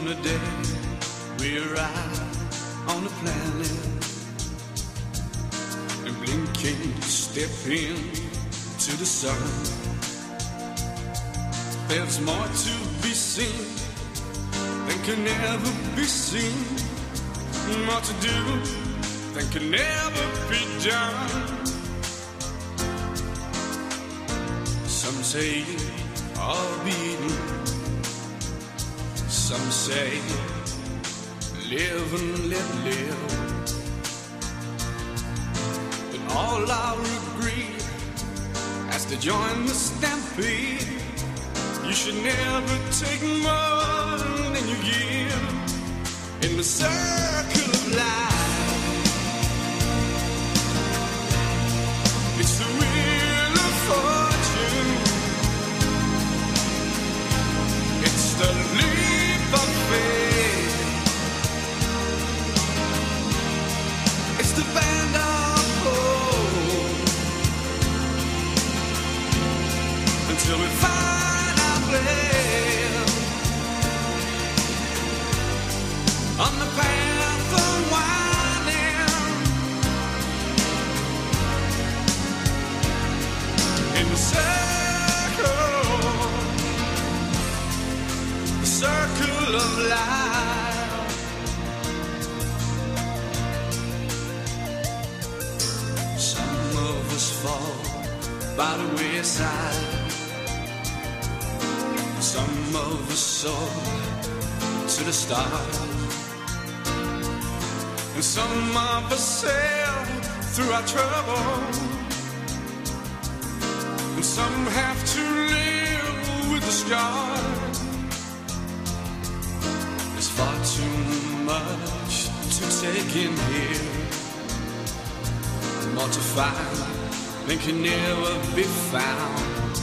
from the day we arrived on the planet and blinking step in to the sun. There's more to be seen than can ever be seen, more to do than can ever be done. Some say all beaten, some say live and let live. But all I agree has to join the stampede. You should never take more than you give in the circle of life. Circle of life. Some of us fall by the wayside. Some of us soar to the stars. And some of us sail through our trouble. And some have to live with the scars. Far too much to take in here. More to find than can never be found.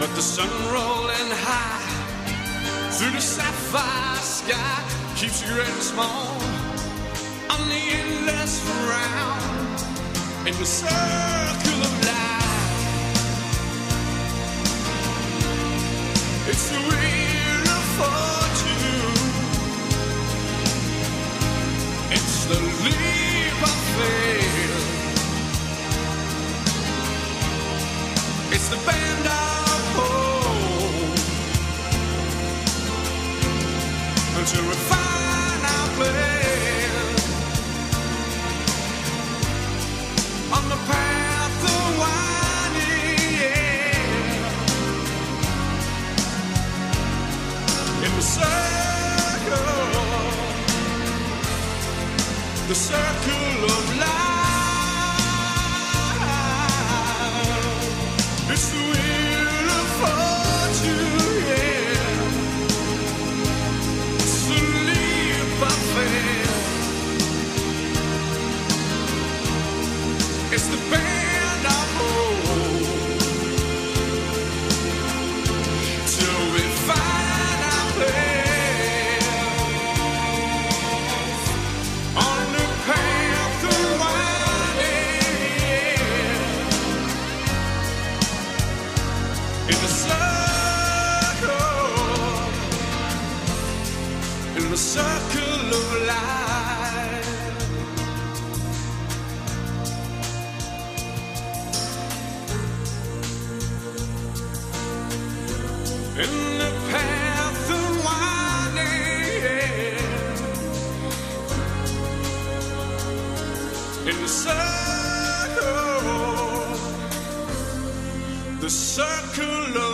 But the sun rolling high through the sapphire sky keeps you great and small on the endless round in the circle of life. It's the circle, the circle of life. In the circle, in the circle of life. In the path circle of